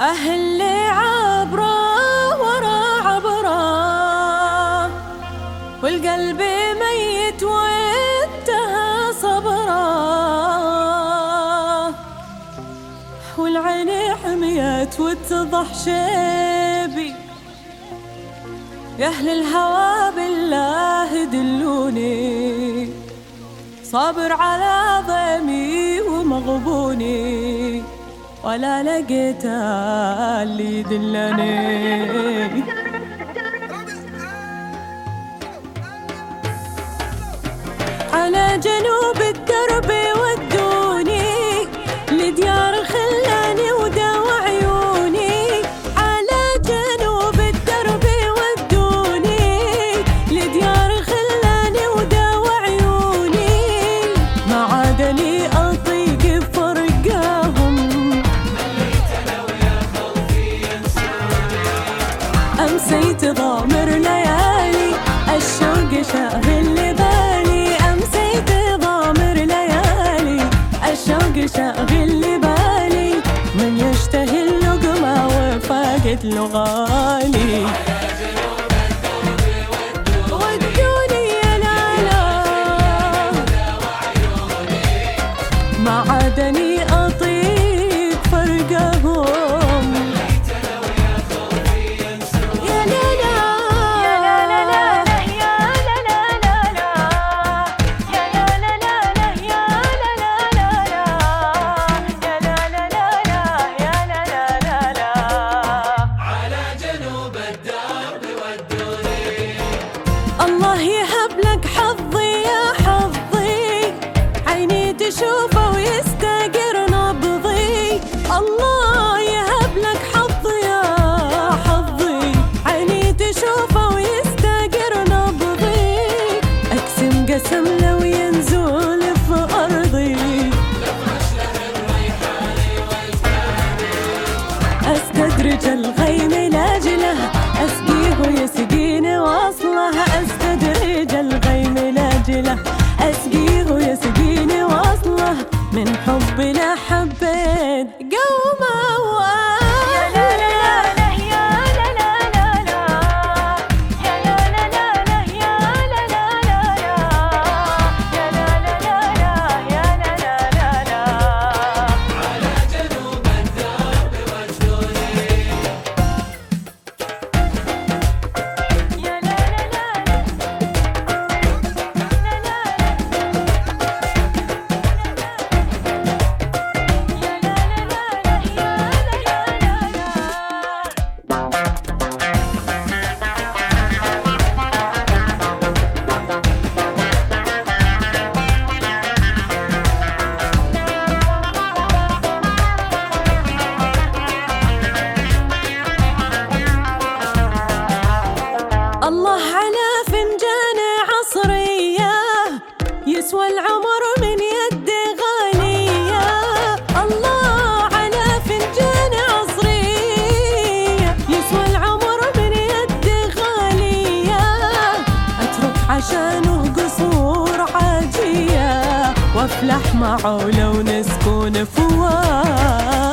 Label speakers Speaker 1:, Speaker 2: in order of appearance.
Speaker 1: أهلي عبرة ورا عبرة والقلب ميت وانتهى صبرة والعين حميت واتضح شيبي يا أهل الهوى بالله دلوني. صابر على ضيمي ومغبوني. ولا لقيت اللي يدلني. على جنب أمسيت ضامر ليالي الشوق شاغل بالي. أمسي تضامر ليالي الشوق شاغل بالي. من يشتهي اللقمة وفاقد له غالي النسم لو ينزل في أرضي. أستدرج الغيم لأجله أسقيه يسقيني وأصله. أستدرج الغيم لأجله أسقيه يسقيني وأصله. من حبي لا حبيت أفلح معه لو نسكن فوادي